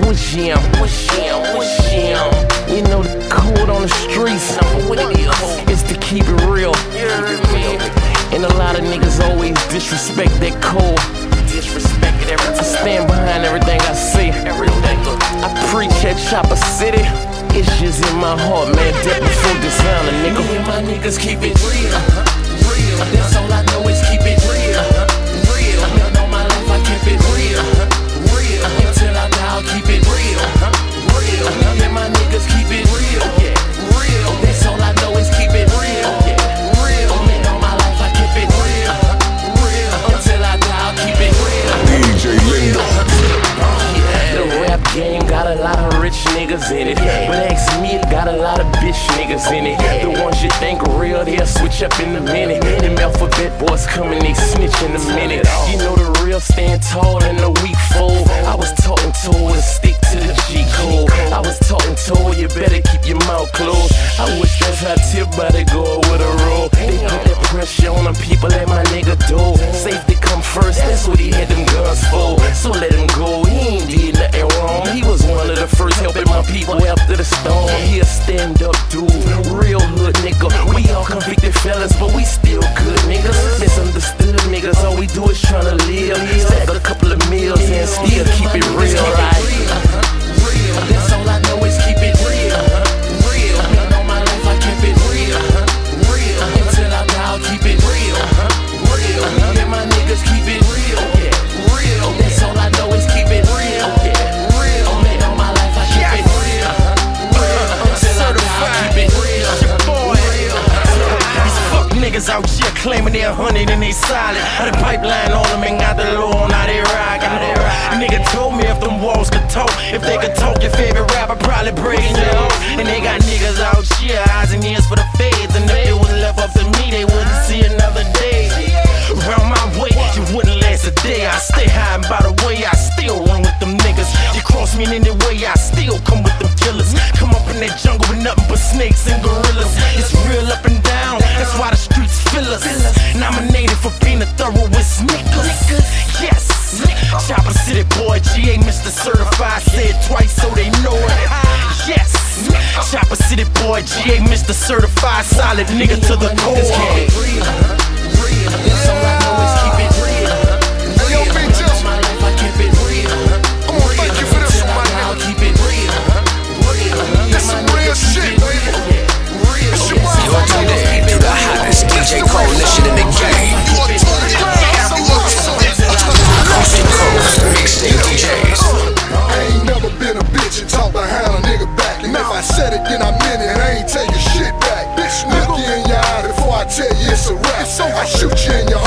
What's him? What's him? What's him? You know the code on the streets. What it is? To keep it real. And a lot of niggas always disrespect that code. Disrespect it every time. Stand behind everything I say. Everything. I preach at Chopper City. It's just in my heart, man. Death before dishonor, nigga. Me and my niggas keep it real. Real. That's all I know got a lot of rich niggas in it. But ask me, it got a lot of bitch niggas in it. The ones you think real, they'll switch up in a minute. Them alphabet boys coming, they snitch in a minute. You know the real stand tall and the weak fold. I was talking to her to stick to the G code. I was talking to her, you better keep your mouth closed. I wish that's how tip body go with a roll. They put that pressure on them people let my nigga storm. He a stand up dude, real hood nigga. We all convicted fellas, but we still good niggas. Misunderstood niggas, all we do is tryna niggas out here claiming they're hundred and they solid. How the pipeline on them and got the low on how they rockin'. Nigga told me if them walls could talk, if they could talk, your favorite rapper probably breaking your heart. And they got niggas out here, eyes and ears for the feds. And if it was left up to me, they wouldn't see another day. Around my way, you wouldn't last a day. I stay high and by the way, I still run with them niggas. You cross me in any way, I still come with them killers. Come up in that jungle with nothing but snakes and gorillas. It's real up and down, that's why the us. Nominated for being a thoroughest niggas. Yes, Chopper City boy, GA Mr. Certified, say it twice so they know it. Yes, Chopper City boy, GA Mr. Certified, solid nigga to the core. Talk behind a nigga back. And if I said it, then I meant it. I ain't taking shit back. Bitch, look you in your eye before I tell you it's a rap. I shoot you in your